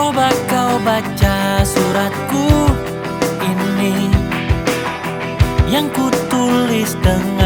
Coba kau baca suratku ini Yang kutulis dengan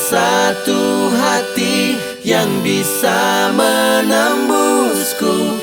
satu hati yang bisa menembusku